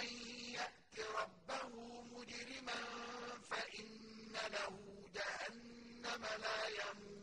مَن يَأْتِ رَبَّهُ مُجْرِمًا فَإِنَّ لَهُ جَهَنَّمَ لَا يَمُوتُ.